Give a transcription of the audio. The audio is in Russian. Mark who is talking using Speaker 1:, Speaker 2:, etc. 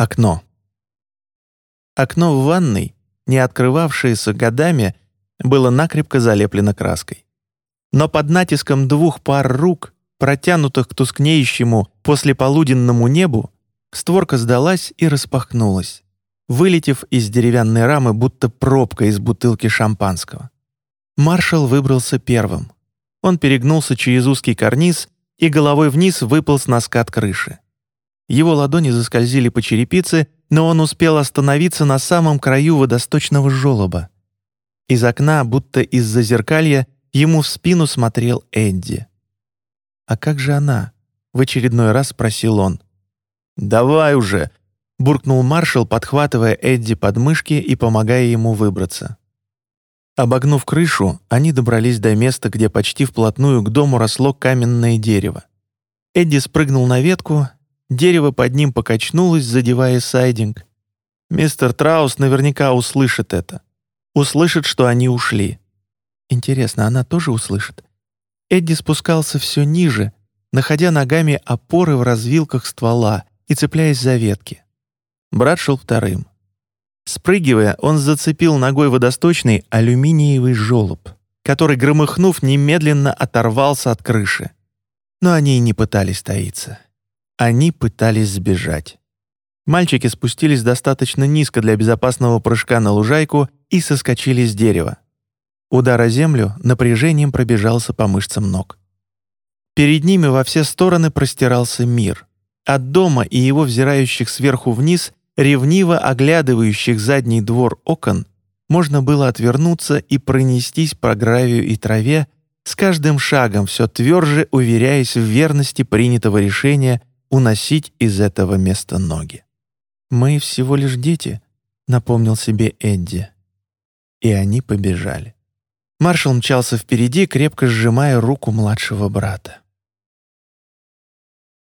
Speaker 1: Окно. Окно в ванной, не открывавшееся годами, было накрепко залеплено краской. Но под натиском двух пар рук, протянутых к тускнеющему послеполуденному небу, створка сдалась и распахнулась, вылетев из деревянной рамы, будто пробка из бутылки шампанского. Маршал выбрался первым. Он перегнулся через узкий карниз и головой вниз выполз на скат крыши. Его ладони заскользили по черепице, но он успел остановиться на самом краю водосточного желоба. Из окна, будто из-за зеркалья, ему в спину смотрел Эдди. «А как же она?» — в очередной раз спросил он. «Давай уже!» — буркнул маршал, подхватывая Эдди под мышки и помогая ему выбраться. Обогнув крышу, они добрались до места, где почти вплотную к дому росло каменное дерево. Эдди спрыгнул на ветку, дерево под ним покачнулось, задевая сайдинг. Мистер Траус наверняка услышит это. Услышит, что они ушли. Интересно, она тоже услышит? Эдди спускался все ниже, находя ногами опоры в развилках ствола и цепляясь за ветки. Брат шел вторым. Спрыгивая, он зацепил ногой водосточный алюминиевый желоб, который, громыхнув, немедленно оторвался от крыши. Но они и не пытались таиться. Они пытались сбежать. Мальчики спустились достаточно низко для безопасного прыжка на лужайку и соскочили с дерева. Удар о землю напряжением пробежался по мышцам ног. Перед ними во все стороны простирался мир. От дома и его взирающих сверху вниз, ревниво оглядывающих задний двор окон, можно было отвернуться и пронестись по гравию и траве, с каждым шагом все тверже уверяясь в верности принятого решения уносить из этого места ноги. «Мы всего лишь дети», — напомнил себе Эдди. И они побежали. Маршал мчался впереди, крепко сжимая руку младшего брата.